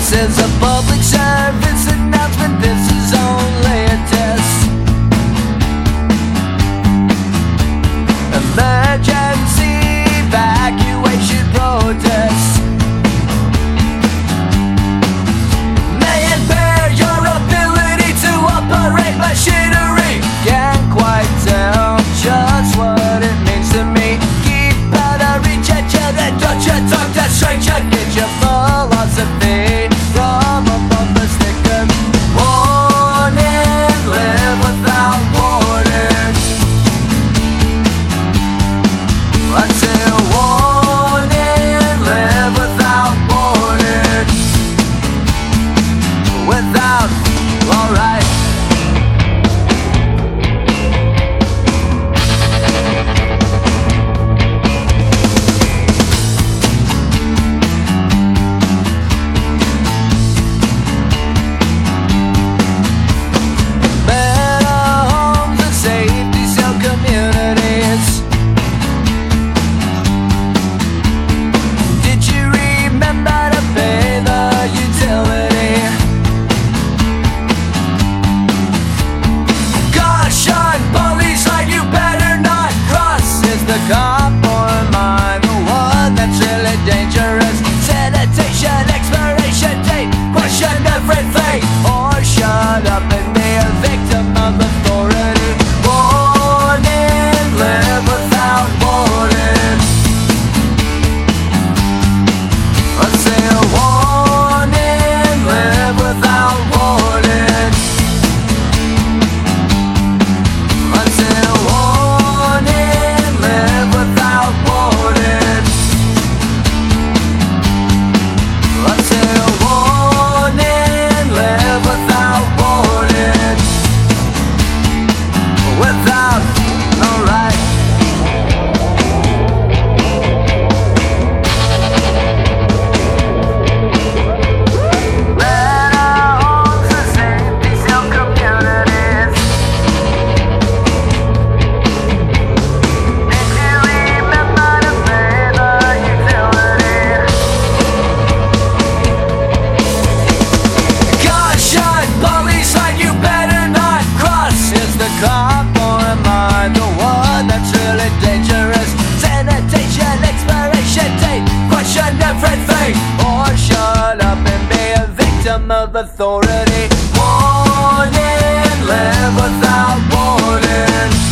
Says a public service announcement. claim of authority. Warning, live without warning.